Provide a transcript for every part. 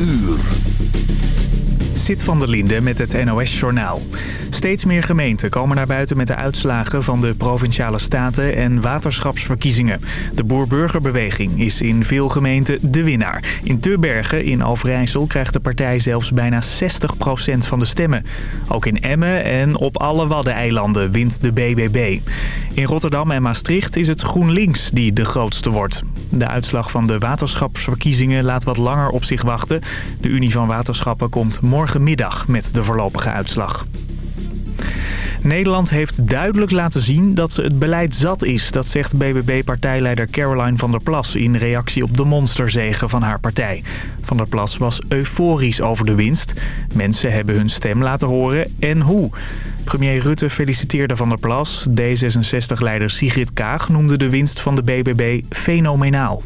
uur. Zit van der Linde met het NOS-journaal. Steeds meer gemeenten komen naar buiten met de uitslagen van de Provinciale Staten en waterschapsverkiezingen. De Boer-Burgerbeweging is in veel gemeenten de winnaar. In Tubbergen in Overijssel krijgt de partij zelfs bijna 60% van de stemmen. Ook in Emmen en op alle Waddeneilanden wint de BBB. In Rotterdam en Maastricht is het GroenLinks die de grootste wordt. De uitslag van de waterschapsverkiezingen laat wat langer op zich wachten. De Unie van Waterschappen komt morgenmiddag met de voorlopige uitslag. Nederland heeft duidelijk laten zien dat ze het beleid zat is. Dat zegt BBB-partijleider Caroline van der Plas in reactie op de monsterzegen van haar partij. Van der Plas was euforisch over de winst. Mensen hebben hun stem laten horen en hoe. Premier Rutte feliciteerde Van der Plas. D66-leider Sigrid Kaag noemde de winst van de BBB fenomenaal.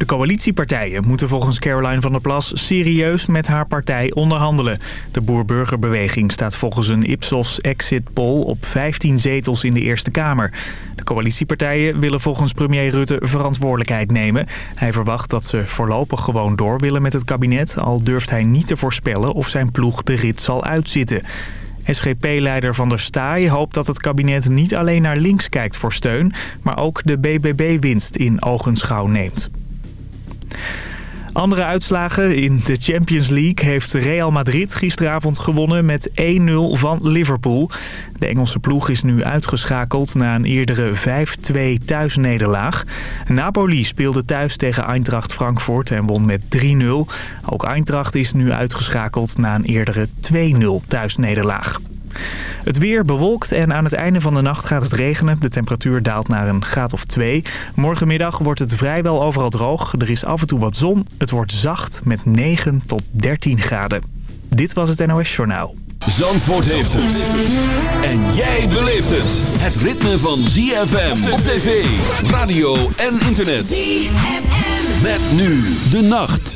De coalitiepartijen moeten volgens Caroline van der Plas serieus met haar partij onderhandelen. De Boer-Burgerbeweging staat volgens een Ipsos exit poll op 15 zetels in de Eerste Kamer. De coalitiepartijen willen volgens premier Rutte verantwoordelijkheid nemen. Hij verwacht dat ze voorlopig gewoon door willen met het kabinet... al durft hij niet te voorspellen of zijn ploeg de rit zal uitzitten. SGP-leider Van der Staaij hoopt dat het kabinet niet alleen naar links kijkt voor steun... maar ook de BBB-winst in ogenschouw neemt. Andere uitslagen in de Champions League heeft Real Madrid gisteravond gewonnen met 1-0 van Liverpool. De Engelse ploeg is nu uitgeschakeld na een eerdere 5-2 thuisnederlaag. Napoli speelde thuis tegen Eintracht Frankfurt en won met 3-0. Ook Eintracht is nu uitgeschakeld na een eerdere 2-0 thuisnederlaag. Het weer bewolkt en aan het einde van de nacht gaat het regenen. De temperatuur daalt naar een graad of 2. Morgenmiddag wordt het vrijwel overal droog. Er is af en toe wat zon. Het wordt zacht met 9 tot 13 graden. Dit was het NOS Journaal. Zandvoort heeft het. En jij beleeft het. Het ritme van ZFM op tv, radio en internet. ZFM. Met nu de nacht.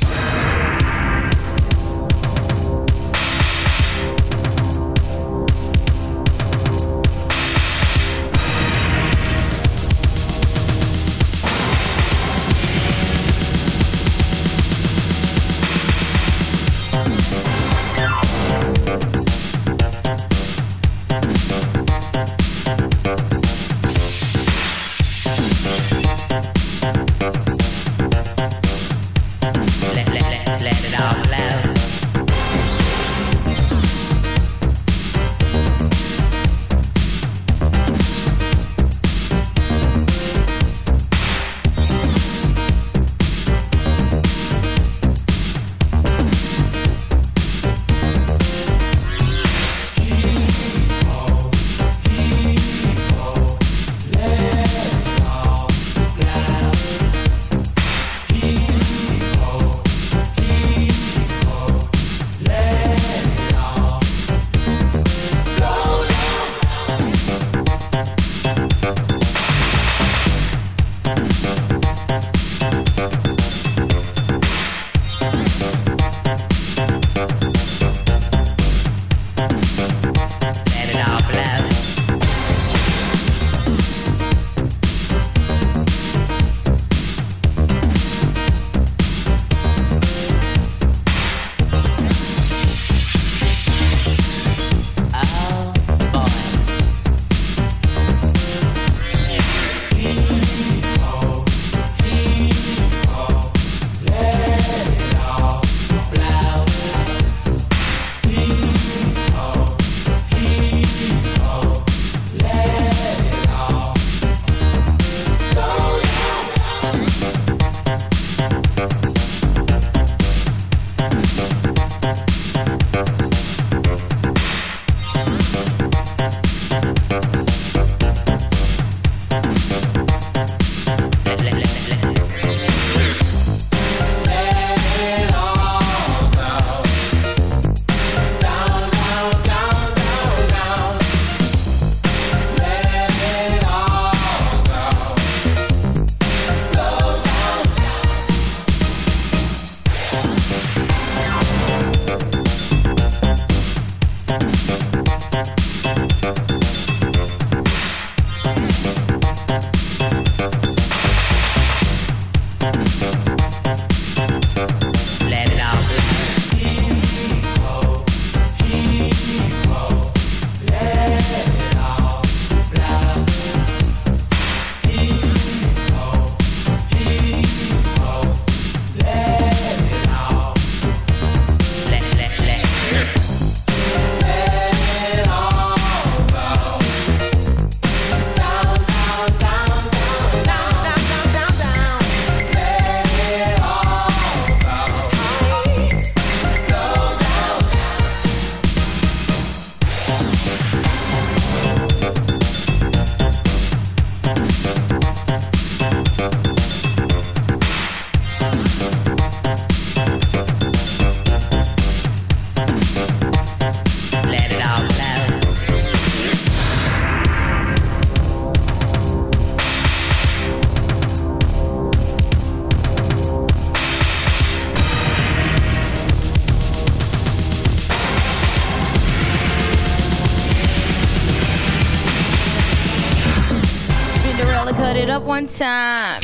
One time.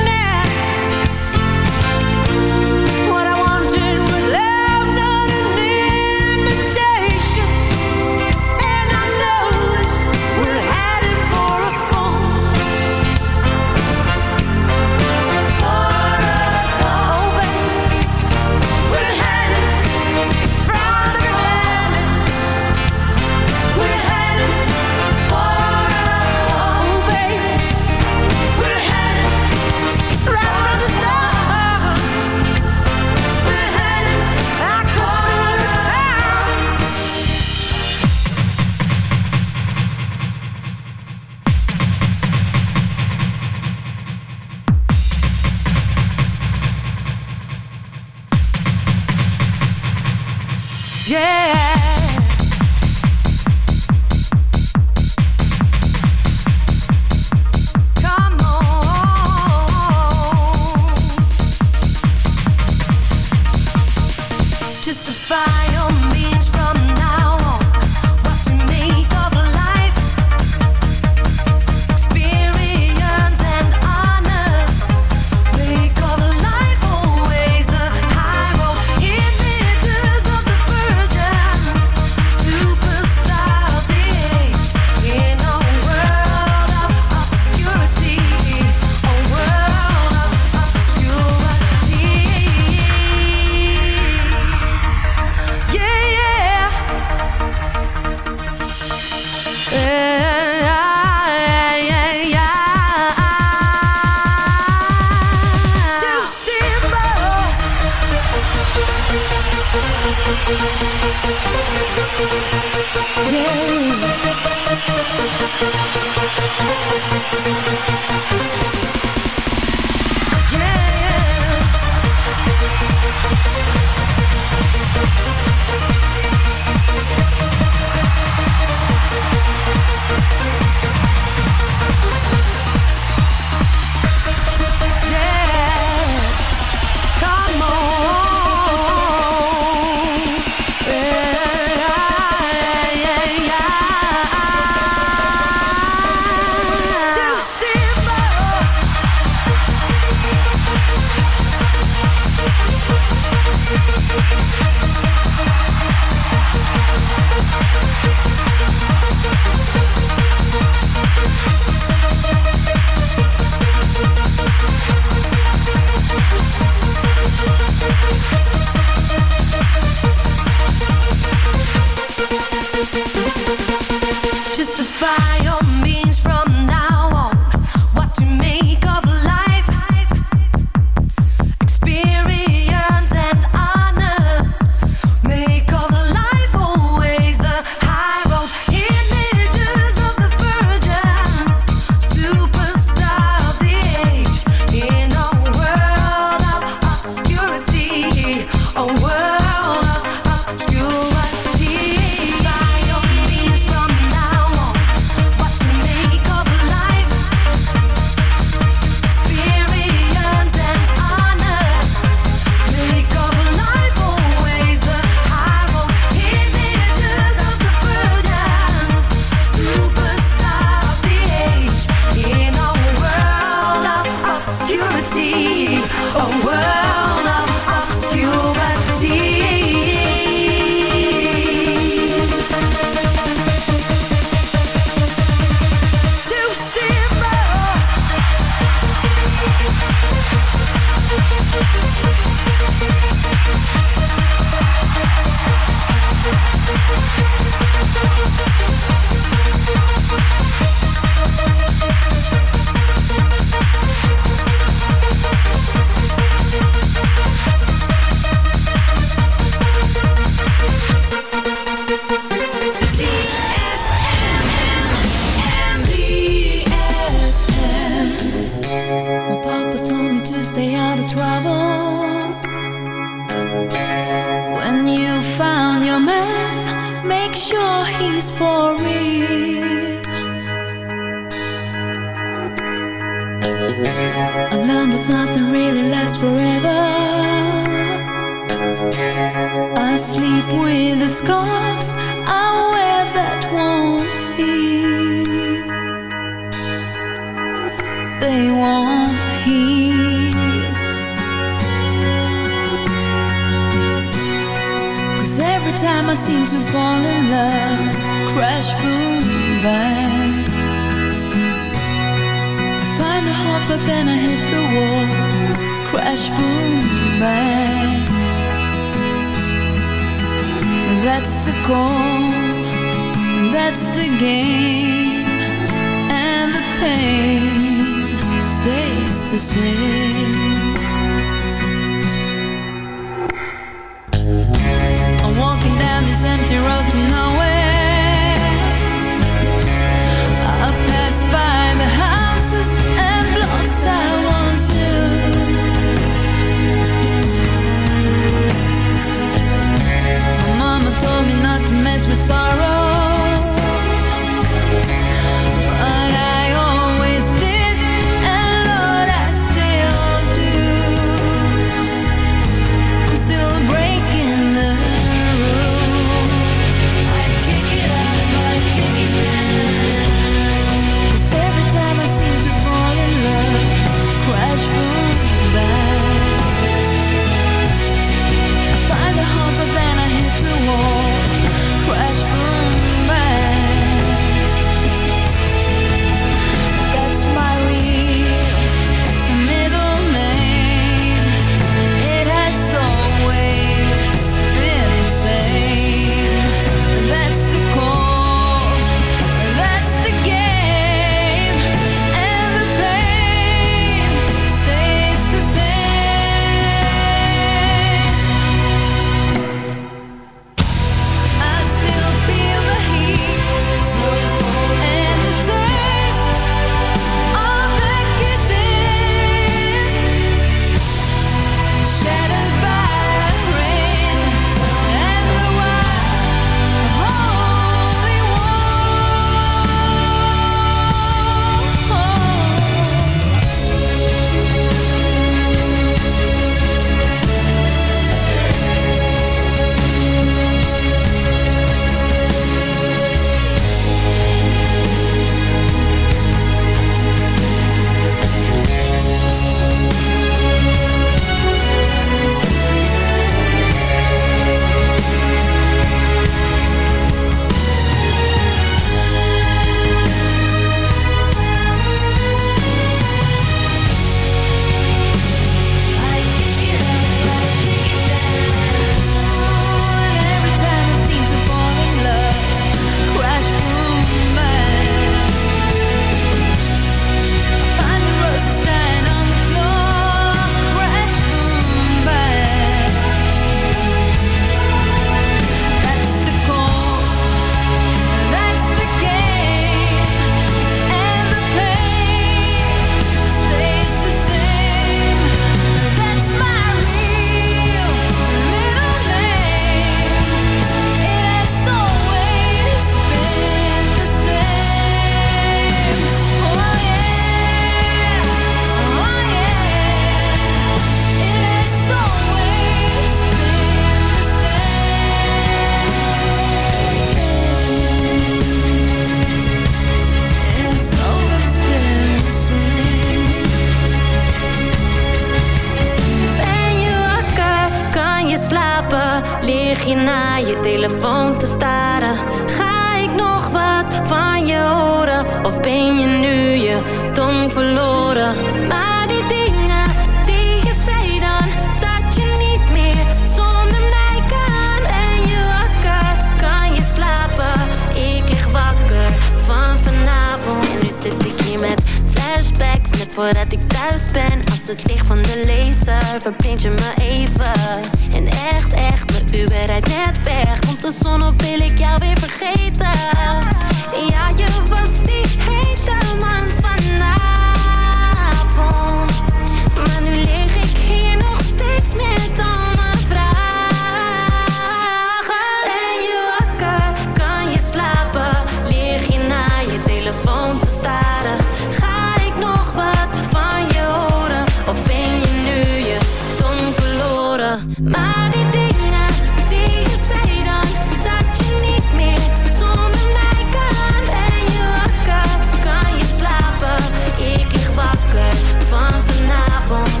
Maar die dingen die je zei dan, dat je niet meer zonder mij kan. En je wakker kan je slapen. Ik licht wakker van vanavond.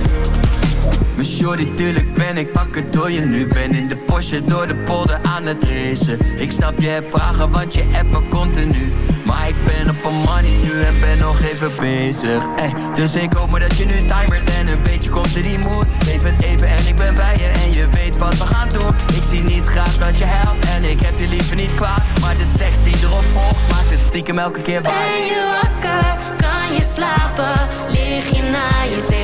Maar jolie, tuurlijk. Ik ik wakker door je. Nu Ben in de Porsche door de polder aan het racen. Ik snap je hebt vragen, want je hebt me continu. Maar ik ben op een money nu en ben nog even bezig. Eh, Dus ik hoop maar dat je nu timert en een beetje komt in die mood. Leef het even en ik ben bij je en je weet wat we gaan doen. Ik zie niet graag dat je helpt en ik heb je liever niet kwaad. Maar de seks die erop volgt, maakt het stiekem elke keer waar. Ben je wakker? Kan je slapen? Lig je naar je telefoon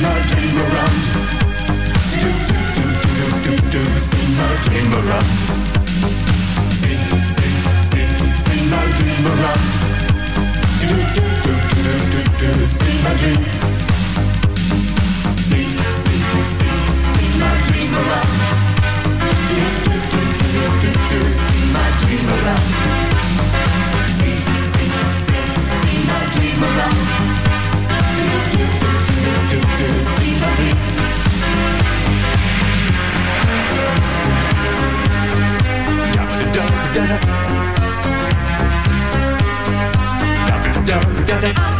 sing my dream around. Do do do do do do, my dream around. My dream around. Do do do do do do my dream. My dream around. Do do do do do do, my dream around. I've been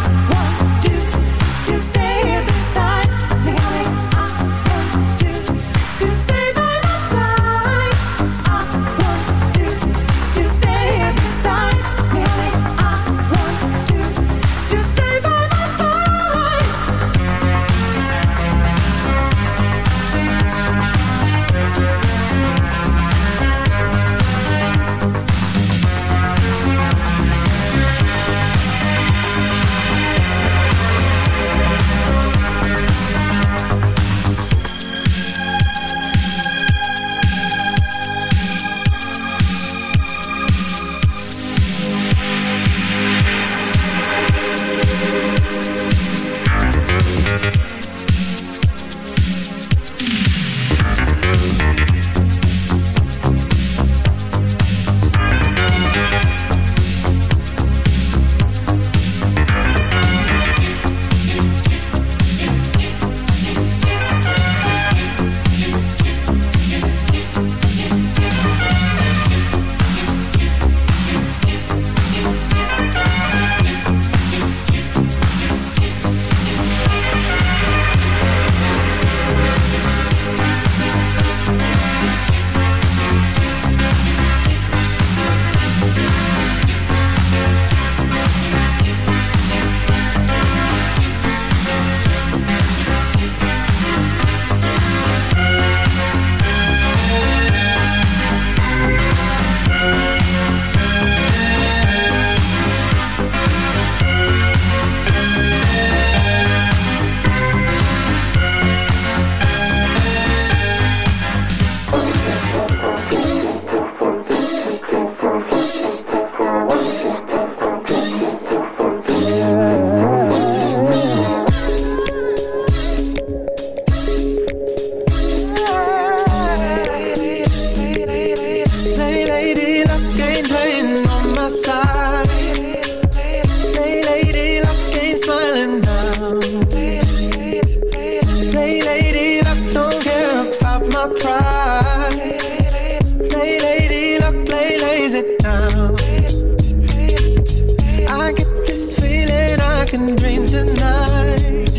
can dream tonight.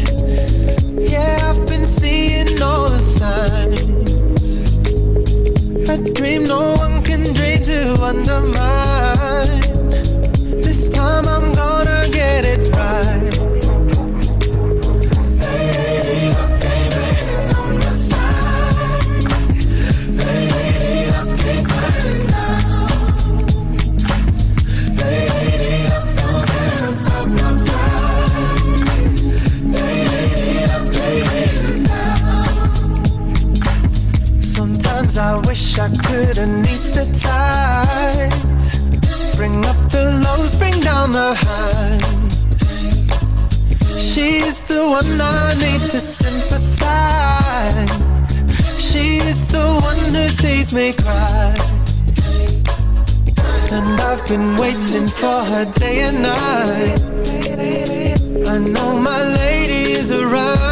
Yeah, I've been seeing all the signs. A dream no one can dream to undermine. She's the one I need to sympathize. She's the one who sees me cry. And I've been waiting for her day and night. I know my lady is around.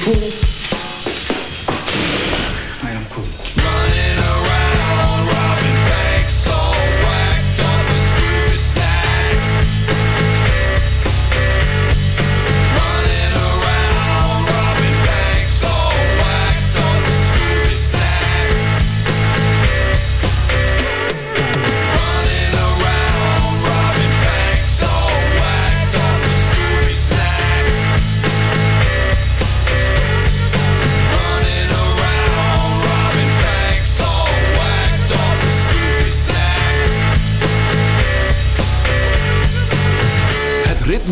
cool? I am cool.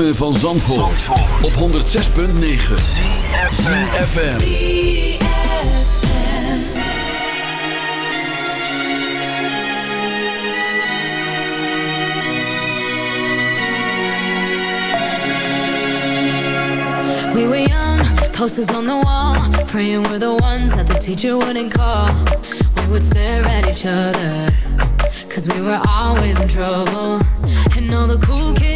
ritme van Zandvoort, Zandvoort. op 106.9 CFFM We were young, posters on the wall. Praying we're the ones that the teacher wouldn't call. We would stare at each other Cause we were always in trouble. And all the cool kids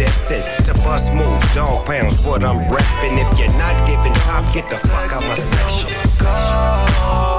Destined to bust moves. Dog pounds, what I'm repping. If you're not giving top, get the fuck out my section.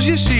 You je ziet.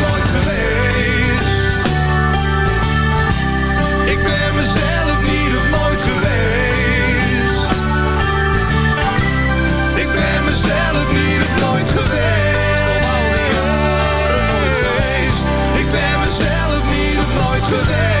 Ik ben mezelf niet of nooit geweest.